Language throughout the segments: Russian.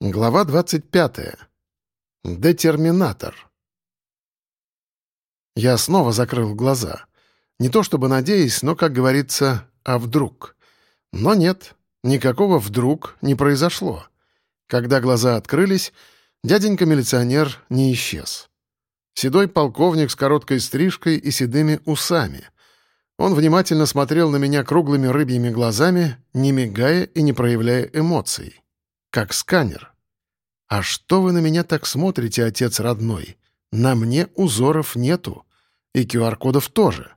Глава 25. Детерминатор. Я снова закрыл глаза. Не то чтобы надеясь, но, как говорится, а вдруг. Но нет, никакого «вдруг» не произошло. Когда глаза открылись, дяденька-милиционер не исчез. Седой полковник с короткой стрижкой и седыми усами. Он внимательно смотрел на меня круглыми рыбьими глазами, не мигая и не проявляя эмоций. Как сканер. «А что вы на меня так смотрите, отец родной? На мне узоров нету. И QR-кодов тоже».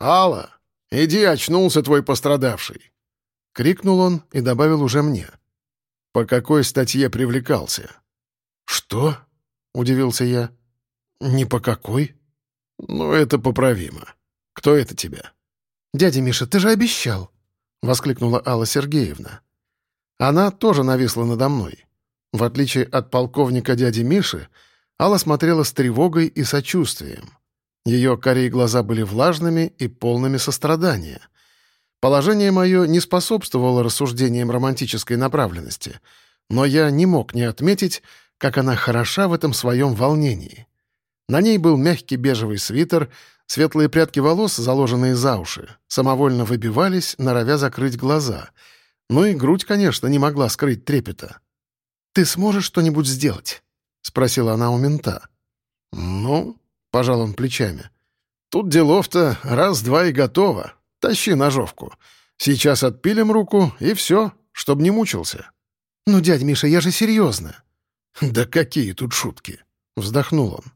«Алла, иди, очнулся твой пострадавший!» — крикнул он и добавил уже мне. «По какой статье привлекался?» «Что?» — удивился я. «Не по какой?» «Ну, это поправимо. Кто это тебя?» «Дядя Миша, ты же обещал!» — воскликнула Алла Сергеевна. Она тоже нависла надо мной. В отличие от полковника дяди Миши, Алла смотрела с тревогой и сочувствием. Ее корей глаза были влажными и полными сострадания. Положение мое не способствовало рассуждениям романтической направленности, но я не мог не отметить, как она хороша в этом своем волнении. На ней был мягкий бежевый свитер, светлые прядки волос, заложенные за уши, самовольно выбивались, норовя закрыть глаза. Ну и грудь, конечно, не могла скрыть трепета. «Ты сможешь что-нибудь сделать?» — спросила она у мента. «Ну», — пожал он плечами, — «тут делов-то раз-два и готово. Тащи ножовку. Сейчас отпилим руку, и все, чтоб не мучился». «Ну, дядь Миша, я же серьезно». «Да какие тут шутки?» — вздохнул он.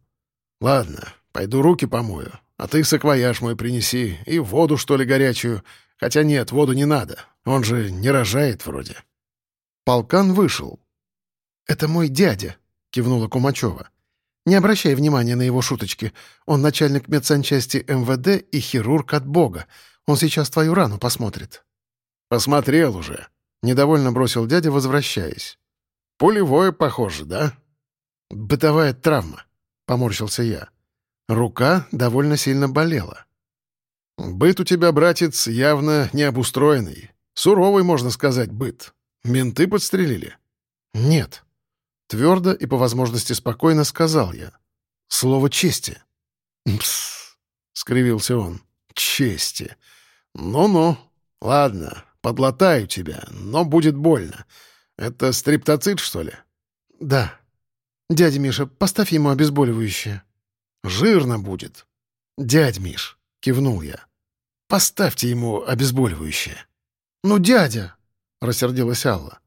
«Ладно, пойду руки помою, а ты саквояж мой принеси и воду, что ли, горячую. Хотя нет, воду не надо, он же не рожает вроде». Полкан вышел. «Это мой дядя», — кивнула Кумачева. «Не обращай внимания на его шуточки. Он начальник медсанчасти МВД и хирург от Бога. Он сейчас твою рану посмотрит». «Посмотрел уже», — недовольно бросил дядя, возвращаясь. «Пулевое, похоже, да?» «Бытовая травма», — поморщился я. Рука довольно сильно болела. «Быт у тебя, братец, явно необустроенный. Суровый, можно сказать, быт. Менты подстрелили?» «Нет», Твердо и по возможности спокойно сказал я. Слово чести. «Пс!» — скривился он. «Чести. Ну-ну. Ладно, подлатаю тебя, но будет больно. Это стриптоцит, что ли?» «Да. Дядя Миша, поставь ему обезболивающее». «Жирно будет». «Дядь Миш», — кивнул я. «Поставьте ему обезболивающее». «Ну, дядя!» — рассердилась Алла.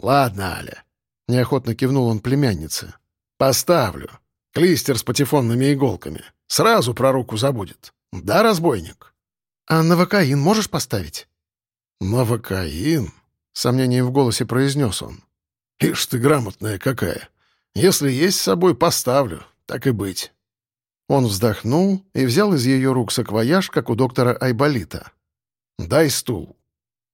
«Ладно, Аля, Неохотно кивнул он племяннице. «Поставлю. Клистер с патефонными иголками. Сразу про руку забудет. Да, разбойник?» «А новокаин можешь поставить?» «Новокаин?» — сомнением в голосе произнес он. «Ишь ты грамотная какая. Если есть с собой, поставлю. Так и быть». Он вздохнул и взял из ее рук саквояж, как у доктора Айболита. «Дай стул».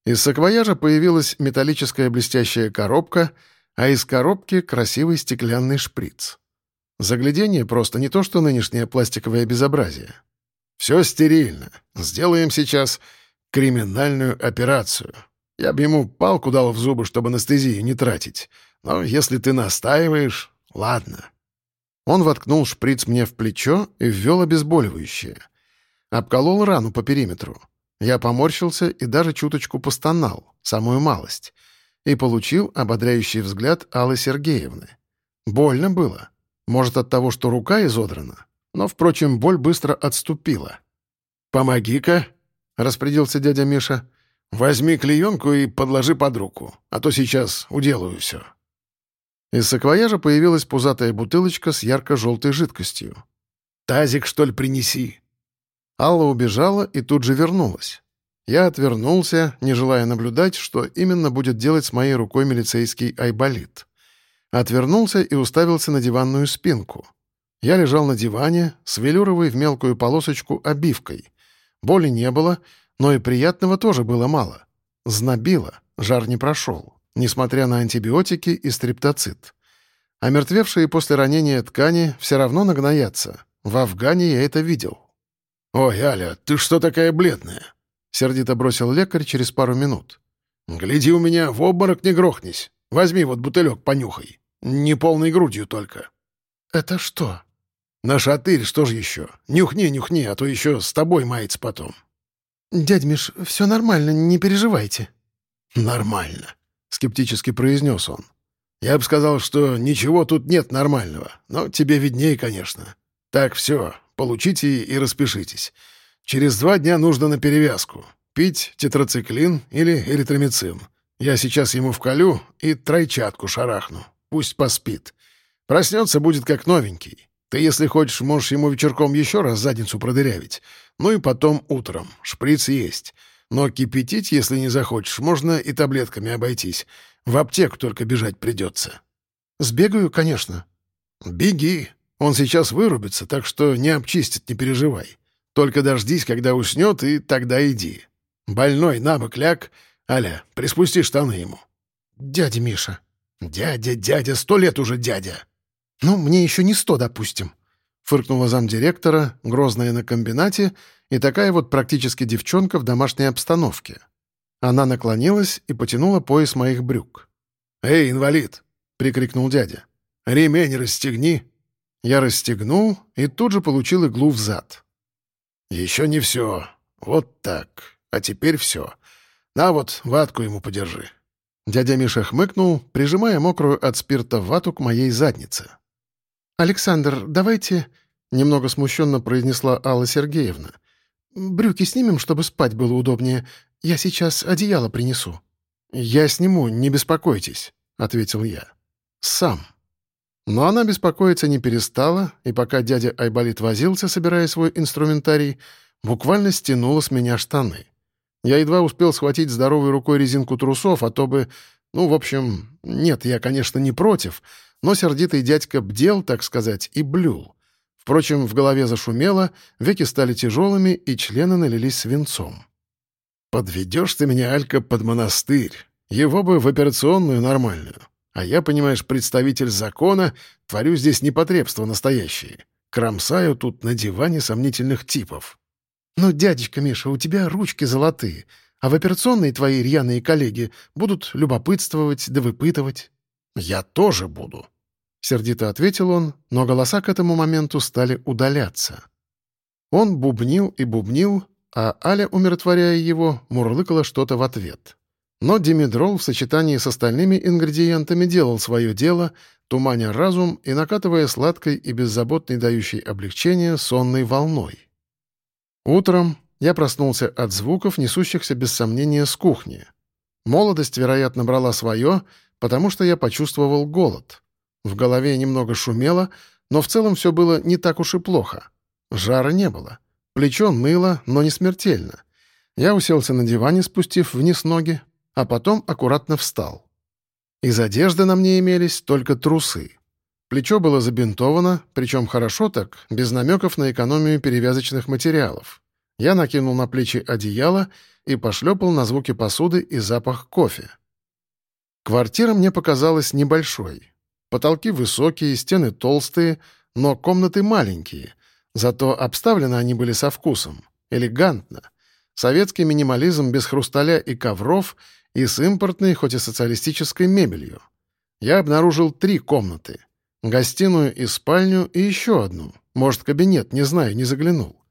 Из саквояжа появилась металлическая блестящая коробка — а из коробки красивый стеклянный шприц. Заглядение просто не то, что нынешнее пластиковое безобразие. «Все стерильно. Сделаем сейчас криминальную операцию. Я бы ему палку дал в зубы, чтобы анестезию не тратить. Но если ты настаиваешь, ладно». Он воткнул шприц мне в плечо и ввел обезболивающее. Обколол рану по периметру. Я поморщился и даже чуточку постонал, самую малость — и получил ободряющий взгляд Аллы Сергеевны. Больно было. Может, от того, что рука изодрана, но, впрочем, боль быстро отступила. «Помоги-ка», — распорядился дядя Миша. «Возьми клеенку и подложи под руку, а то сейчас уделаю все». Из саквояжа появилась пузатая бутылочка с ярко-желтой жидкостью. «Тазик, что ли, принеси?» Алла убежала и тут же вернулась. Я отвернулся, не желая наблюдать, что именно будет делать с моей рукой милицейский айболит. Отвернулся и уставился на диванную спинку. Я лежал на диване с велюровой в мелкую полосочку обивкой. Боли не было, но и приятного тоже было мало. Знобило, жар не прошел, несмотря на антибиотики и стриптоцит. Омертвевшие после ранения ткани все равно нагноятся. В Афгане я это видел. «Ой, Аля, ты что такая бледная?» — сердито бросил лекарь через пару минут. «Гляди у меня, в обморок не грохнись. Возьми вот бутылек, понюхай. Не полной грудью только». «Это что?» «На шатырь, что же еще? Нюхни, нюхни, а то еще с тобой мается потом». «Дядь Миш, все нормально, не переживайте». «Нормально», — скептически произнес он. «Я бы сказал, что ничего тут нет нормального, но тебе виднее, конечно. Так, все, получите и распишитесь. Через два дня нужно на перевязку. Пить тетрациклин или эритромицин. Я сейчас ему вколю и тройчатку шарахну. Пусть поспит. Проснется, будет как новенький. Ты, если хочешь, можешь ему вечерком еще раз задницу продырявить. Ну и потом утром. Шприц есть. Но кипятить, если не захочешь, можно и таблетками обойтись. В аптеку только бежать придется. Сбегаю, конечно. Беги. Он сейчас вырубится, так что не обчистит, не переживай. Только дождись, когда уснет, и тогда иди. Больной на бок ляг. Аля, приспусти штаны ему. Дядя Миша. Дядя, дядя, сто лет уже дядя. Ну, мне еще не сто, допустим. Фыркнула замдиректора, грозная на комбинате, и такая вот практически девчонка в домашней обстановке. Она наклонилась и потянула пояс моих брюк. «Эй, инвалид!» — прикрикнул дядя. «Ремень расстегни!» Я расстегнул и тут же получил иглу в зад. «Еще не все. Вот так. А теперь все. На вот, ватку ему подержи». Дядя Миша хмыкнул, прижимая мокрую от спирта вату к моей заднице. «Александр, давайте...» — немного смущенно произнесла Алла Сергеевна. «Брюки снимем, чтобы спать было удобнее. Я сейчас одеяло принесу». «Я сниму, не беспокойтесь», — ответил я. «Сам». Но она беспокоиться не перестала, и пока дядя Айболит возился, собирая свой инструментарий, буквально стянула с меня штаны. Я едва успел схватить здоровой рукой резинку трусов, а то бы... Ну, в общем, нет, я, конечно, не против, но сердитый дядька бдел, так сказать, и блюл. Впрочем, в голове зашумело, веки стали тяжелыми, и члены налились свинцом. «Подведешь ты меня, Алька, под монастырь. Его бы в операционную нормальную. А я, понимаешь, представитель закона, творю здесь непотребства настоящие. Кромсаю тут на диване сомнительных типов». «Ну, дядечка Миша, у тебя ручки золотые, а в операционной твои рьяные коллеги будут любопытствовать да выпытывать». «Я тоже буду», — сердито ответил он, но голоса к этому моменту стали удаляться. Он бубнил и бубнил, а Аля, умиротворяя его, мурлыкала что-то в ответ. Но димедрол в сочетании с остальными ингредиентами делал свое дело, туманя разум и накатывая сладкой и беззаботной дающей облегчение сонной волной. Утром я проснулся от звуков, несущихся без сомнения с кухни. Молодость, вероятно, брала свое, потому что я почувствовал голод. В голове немного шумело, но в целом все было не так уж и плохо. Жара не было. Плечо ныло, но не смертельно. Я уселся на диване, спустив вниз ноги, а потом аккуратно встал. Из одежды на мне имелись только трусы. Плечо было забинтовано, причем хорошо так, без намеков на экономию перевязочных материалов. Я накинул на плечи одеяло и пошлепал на звуки посуды и запах кофе. Квартира мне показалась небольшой. Потолки высокие, стены толстые, но комнаты маленькие. Зато обставлены они были со вкусом, элегантно. Советский минимализм без хрусталя и ковров и с импортной, хоть и социалистической мебелью. Я обнаружил три комнаты — Гостиную и спальню и еще одну. Может, кабинет, не знаю, не заглянул.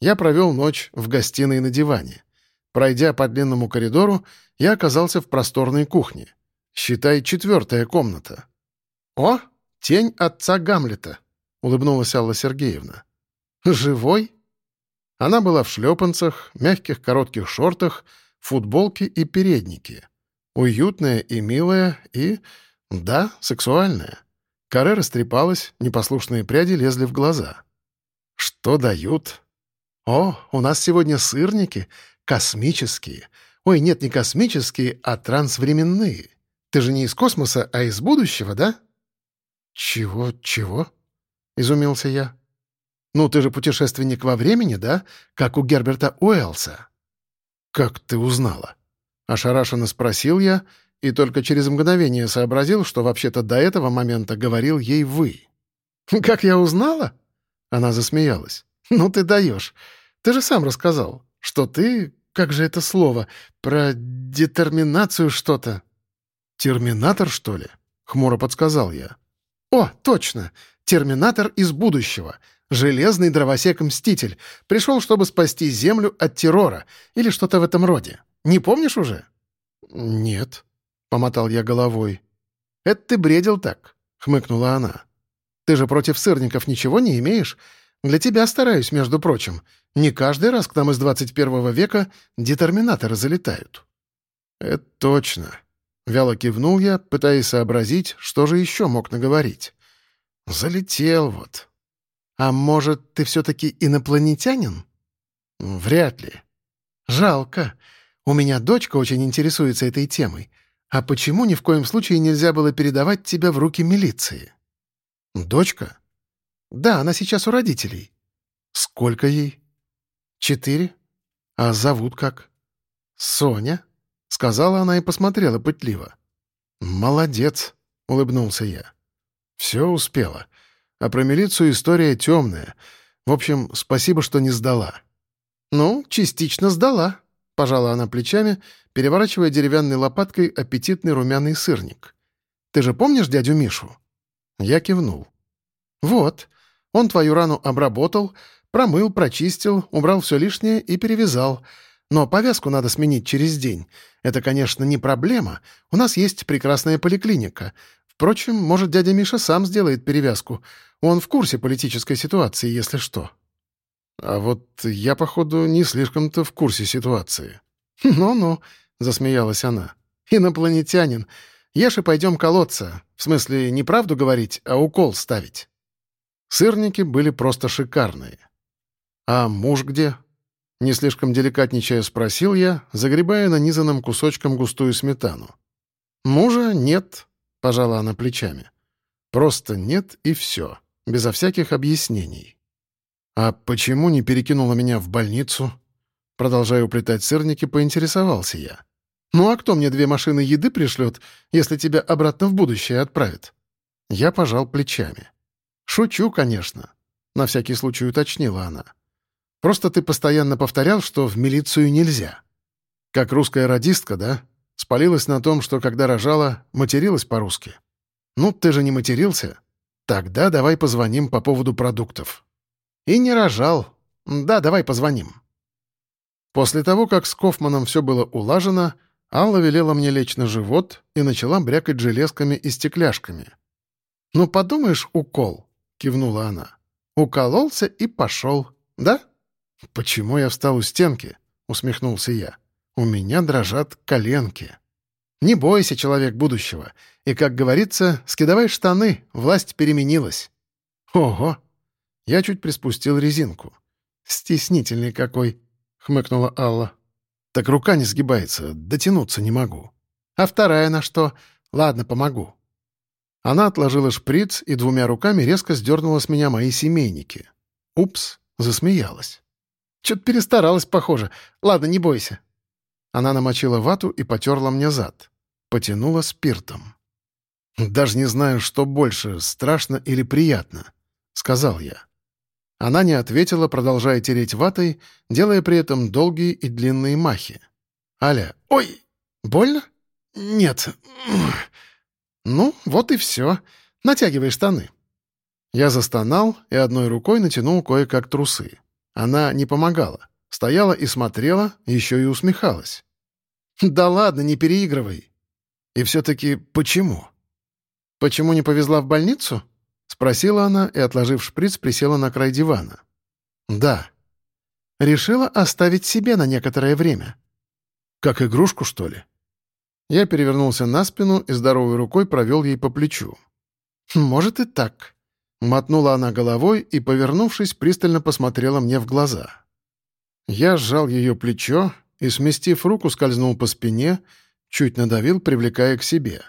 Я провел ночь в гостиной на диване. Пройдя по длинному коридору, я оказался в просторной кухне. Считай, четвертая комната. «О, тень отца Гамлета», — улыбнулась Алла Сергеевна. «Живой?» Она была в шлепанцах, мягких коротких шортах, футболке и переднике. Уютная и милая, и, да, сексуальная. Каре растрепалась, непослушные пряди лезли в глаза. «Что дают?» «О, у нас сегодня сырники. Космические. Ой, нет, не космические, а трансвременные. Ты же не из космоса, а из будущего, да?» «Чего, чего?» — изумился я. «Ну, ты же путешественник во времени, да? Как у Герберта Уэллса». «Как ты узнала?» — ошарашенно спросил я и только через мгновение сообразил, что вообще-то до этого момента говорил ей «вы». «Как я узнала?» Она засмеялась. «Ну ты даешь. Ты же сам рассказал, что ты, как же это слово, про детерминацию что-то». «Терминатор, что ли?» — хмуро подсказал я. «О, точно! Терминатор из будущего. Железный дровосек-мститель. Пришел, чтобы спасти Землю от террора. Или что-то в этом роде. Не помнишь уже?» «Нет», — помотал я головой. «Это ты бредил так», — хмыкнула она. «Ты же против сырников ничего не имеешь? Для тебя стараюсь, между прочим. Не каждый раз к нам из 21 века детерминаторы залетают». «Это точно», — вяло кивнул я, пытаясь сообразить, что же еще мог наговорить. «Залетел вот». «А может, ты все-таки инопланетянин?» «Вряд ли». «Жалко. У меня дочка очень интересуется этой темой. А почему ни в коем случае нельзя было передавать тебя в руки милиции?» «Дочка?» «Да, она сейчас у родителей». «Сколько ей?» «Четыре». «А зовут как?» «Соня», — сказала она и посмотрела пытливо. «Молодец», — улыбнулся я. «Все успела. А про милицию история темная. В общем, спасибо, что не сдала». «Ну, частично сдала», — пожала она плечами, переворачивая деревянной лопаткой аппетитный румяный сырник. «Ты же помнишь дядю Мишу?» Я кивнул. «Вот. Он твою рану обработал, промыл, прочистил, убрал все лишнее и перевязал. Но повязку надо сменить через день. Это, конечно, не проблема. У нас есть прекрасная поликлиника. Впрочем, может, дядя Миша сам сделает перевязку. Он в курсе политической ситуации, если что». «А вот я, походу, не слишком-то в курсе ситуации». «Ну-ну», — засмеялась она. «Инопланетянин. Ешь и пойдем колоться. В смысле, не правду говорить, а укол ставить». Сырники были просто шикарные. «А муж где?» Не слишком деликатничая спросил я, загребая нанизанным кусочком густую сметану. «Мужа нет», — пожала она плечами. «Просто нет и все, безо всяких объяснений». «А почему не перекинула меня в больницу?» Продолжая уплетать сырники, поинтересовался я. «Ну а кто мне две машины еды пришлет, если тебя обратно в будущее отправит?» Я пожал плечами. «Шучу, конечно», — на всякий случай уточнила она. «Просто ты постоянно повторял, что в милицию нельзя. Как русская радистка, да? Спалилась на том, что когда рожала, материлась по-русски. Ну, ты же не матерился? Тогда давай позвоним по поводу продуктов». «И не рожал. Да, давай позвоним». После того, как с Кофманом все было улажено, Алла велела мне лечь на живот и начала брякать железками и стекляшками. «Ну, подумаешь, укол кивнула она. «Укололся и пошел, да?» «Почему я встал у стенки?» — усмехнулся я. «У меня дрожат коленки». «Не бойся, человек будущего. И, как говорится, скидывай штаны, власть переменилась». «Ого!» Я чуть приспустил резинку. «Стеснительный какой!» — хмыкнула Алла. «Так рука не сгибается, дотянуться не могу». «А вторая на что? Ладно, помогу». Она отложила шприц и двумя руками резко сдернула с меня мои семейники. Упс, засмеялась. Чё-то перестаралась, похоже. Ладно, не бойся. Она намочила вату и потерла мне зад. Потянула спиртом. «Даже не знаю, что больше, страшно или приятно», — сказал я. Она не ответила, продолжая тереть ватой, делая при этом долгие и длинные махи. «Аля, ой, больно?» «Нет, «Ну, вот и все. Натягивай штаны». Я застонал и одной рукой натянул кое-как трусы. Она не помогала. Стояла и смотрела, еще и усмехалась. «Да ладно, не переигрывай». «И все-таки почему?» «Почему не повезла в больницу?» — спросила она и, отложив шприц, присела на край дивана. «Да». «Решила оставить себе на некоторое время». «Как игрушку, что ли?» Я перевернулся на спину и здоровой рукой провел ей по плечу. «Может и так». Мотнула она головой и, повернувшись, пристально посмотрела мне в глаза. Я сжал ее плечо и, сместив руку, скользнул по спине, чуть надавил, привлекая к себе.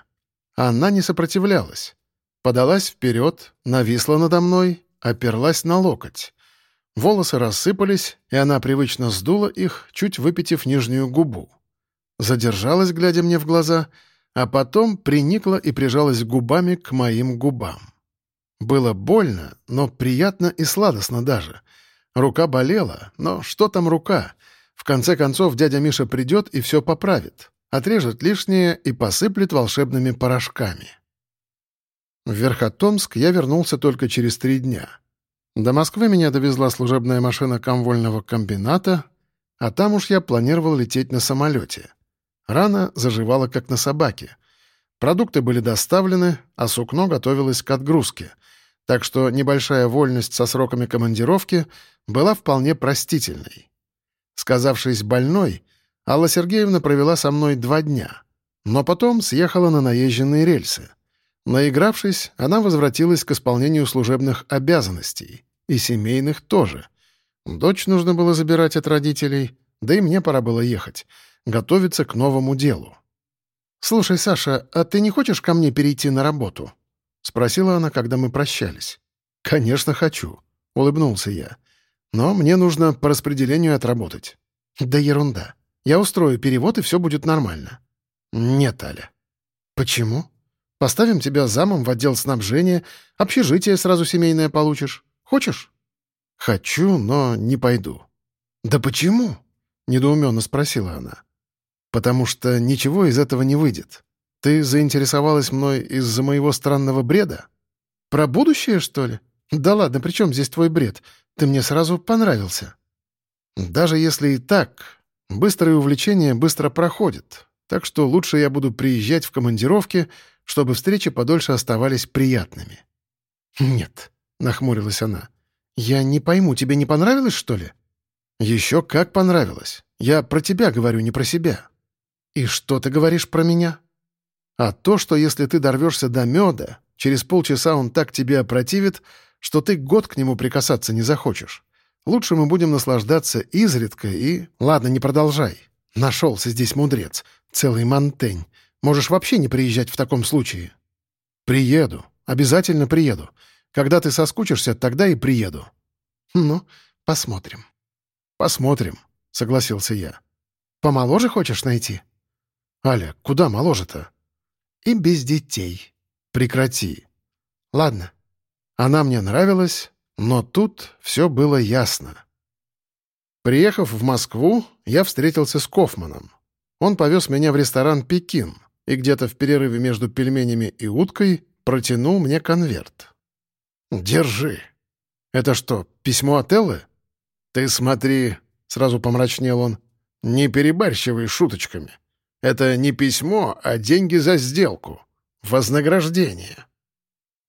Она не сопротивлялась. Подалась вперед, нависла надо мной, оперлась на локоть. Волосы рассыпались, и она привычно сдула их, чуть выпитив нижнюю губу задержалась, глядя мне в глаза, а потом приникла и прижалась губами к моим губам. Было больно, но приятно и сладостно даже. Рука болела, но что там рука? В конце концов, дядя Миша придет и все поправит. отрежет лишнее и посыплет волшебными порошками. В Верхотомск я вернулся только через три дня. До Москвы меня довезла служебная машина комвольного комбината, а там уж я планировал лететь на самолете. Рана заживала, как на собаке. Продукты были доставлены, а сукно готовилось к отгрузке, так что небольшая вольность со сроками командировки была вполне простительной. Сказавшись больной, Алла Сергеевна провела со мной два дня, но потом съехала на наезженные рельсы. Наигравшись, она возвратилась к исполнению служебных обязанностей, и семейных тоже. Дочь нужно было забирать от родителей, да и мне пора было ехать, готовиться к новому делу. «Слушай, Саша, а ты не хочешь ко мне перейти на работу?» — спросила она, когда мы прощались. «Конечно, хочу», — улыбнулся я. «Но мне нужно по распределению отработать». «Да ерунда. Я устрою перевод, и все будет нормально». «Нет, Аля». «Почему? Поставим тебя замом в отдел снабжения, общежитие сразу семейное получишь. Хочешь?» «Хочу, но не пойду». «Да почему?» — недоуменно спросила она. «Потому что ничего из этого не выйдет. Ты заинтересовалась мной из-за моего странного бреда? Про будущее, что ли? Да ладно, при чем здесь твой бред? Ты мне сразу понравился». «Даже если и так, быстрое увлечение быстро проходит, так что лучше я буду приезжать в командировки, чтобы встречи подольше оставались приятными». «Нет», — нахмурилась она, — «я не пойму, тебе не понравилось, что ли?» «Еще как понравилось. Я про тебя говорю, не про себя». «И что ты говоришь про меня?» «А то, что если ты дорвешься до меда, через полчаса он так тебе опротивит, что ты год к нему прикасаться не захочешь. Лучше мы будем наслаждаться изредка и... Ладно, не продолжай. Нашелся здесь мудрец. Целый Монтень. Можешь вообще не приезжать в таком случае». «Приеду. Обязательно приеду. Когда ты соскучишься, тогда и приеду». «Ну, посмотрим». «Посмотрим», — согласился я. «Помоложе хочешь найти?» «Аля, куда моложе-то?» «И без детей. Прекрати». «Ладно». Она мне нравилась, но тут все было ясно. Приехав в Москву, я встретился с Кофманом. Он повез меня в ресторан «Пекин» и где-то в перерыве между пельменями и уткой протянул мне конверт. «Держи». «Это что, письмо от Эллы?» «Ты смотри», — сразу помрачнел он, — «не перебарщивай шуточками. Это не письмо, а деньги за сделку. Вознаграждение».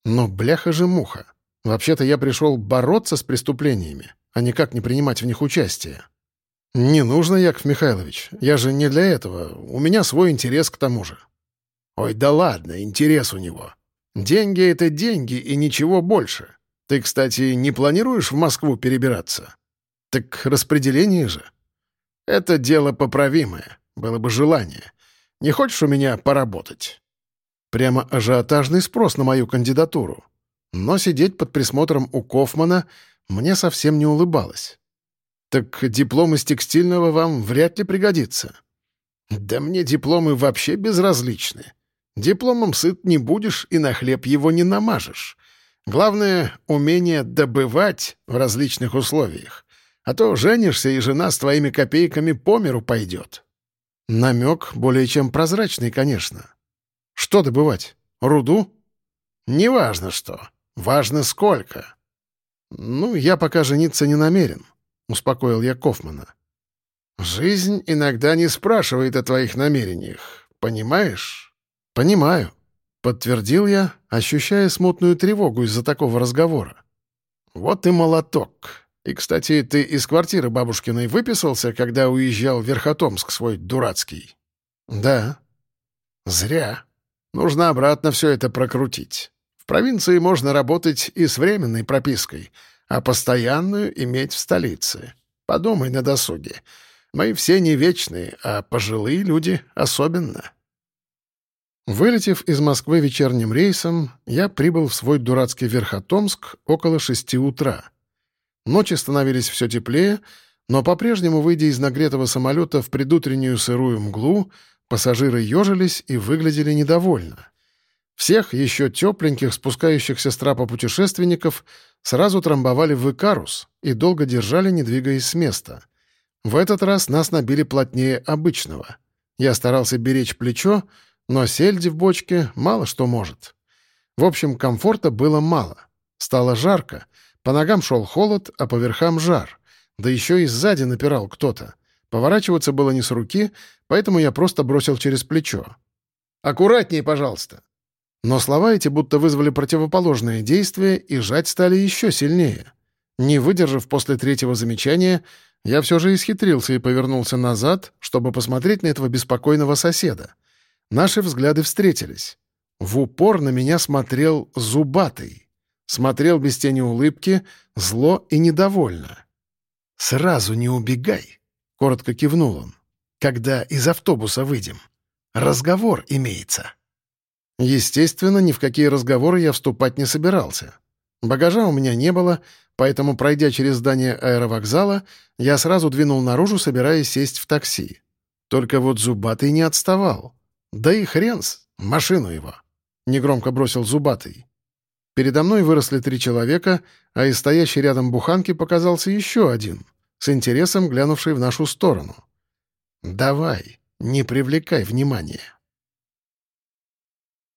Но бляха же муха. Вообще-то я пришел бороться с преступлениями, а никак не принимать в них участие. «Не нужно, Яков Михайлович. Я же не для этого. У меня свой интерес к тому же». «Ой, да ладно, интерес у него. Деньги — это деньги и ничего больше. Ты, кстати, не планируешь в Москву перебираться?» Так распределение же. Это дело поправимое, было бы желание. Не хочешь у меня поработать? Прямо ажиотажный спрос на мою кандидатуру. Но сидеть под присмотром у Кофмана мне совсем не улыбалось. Так диплом из текстильного вам вряд ли пригодится. Да мне дипломы вообще безразличны. Дипломом сыт не будешь и на хлеб его не намажешь. Главное — умение добывать в различных условиях. А то женишься, и жена с твоими копейками по миру пойдет. Намек более чем прозрачный, конечно. Что добывать? Руду? Неважно что. Важно сколько. Ну, я пока жениться не намерен, — успокоил я Кофмана. Жизнь иногда не спрашивает о твоих намерениях. Понимаешь? Понимаю. Подтвердил я, ощущая смутную тревогу из-за такого разговора. Вот и молоток. И, кстати, ты из квартиры бабушкиной выписался, когда уезжал в Верхотомск свой дурацкий?» «Да». «Зря. Нужно обратно все это прокрутить. В провинции можно работать и с временной пропиской, а постоянную иметь в столице. Подумай на досуге. Мы все не вечные, а пожилые люди особенно». Вылетев из Москвы вечерним рейсом, я прибыл в свой дурацкий Верхотомск около шести утра — Ночи становились все теплее, но по-прежнему, выйдя из нагретого самолета в предутреннюю сырую мглу, пассажиры ежились и выглядели недовольно. Всех еще тепленьких, спускающихся с трапа путешественников, сразу трамбовали в Икарус и долго держали, не двигаясь с места. В этот раз нас набили плотнее обычного. Я старался беречь плечо, но сельди в бочке мало что может. В общем, комфорта было мало. Стало жарко, по ногам шел холод, а по верхам жар. Да еще и сзади напирал кто-то. Поворачиваться было не с руки, поэтому я просто бросил через плечо. «Аккуратнее, пожалуйста!» Но слова эти будто вызвали противоположное действие и жать стали еще сильнее. Не выдержав после третьего замечания, я все же исхитрился и повернулся назад, чтобы посмотреть на этого беспокойного соседа. Наши взгляды встретились. В упор на меня смотрел Зубатый. Смотрел без тени улыбки, зло и недовольно. «Сразу не убегай», — коротко кивнул он, — «когда из автобуса выйдем. Разговор имеется». Естественно, ни в какие разговоры я вступать не собирался. Багажа у меня не было, поэтому, пройдя через здание аэровокзала, я сразу двинул наружу, собираясь сесть в такси. Только вот Зубатый не отставал. Да и хрен с, машину его. Негромко бросил Зубатый. Передо мной выросли три человека, а из стоящей рядом буханки показался еще один, с интересом глянувший в нашу сторону. «Давай, не привлекай внимания».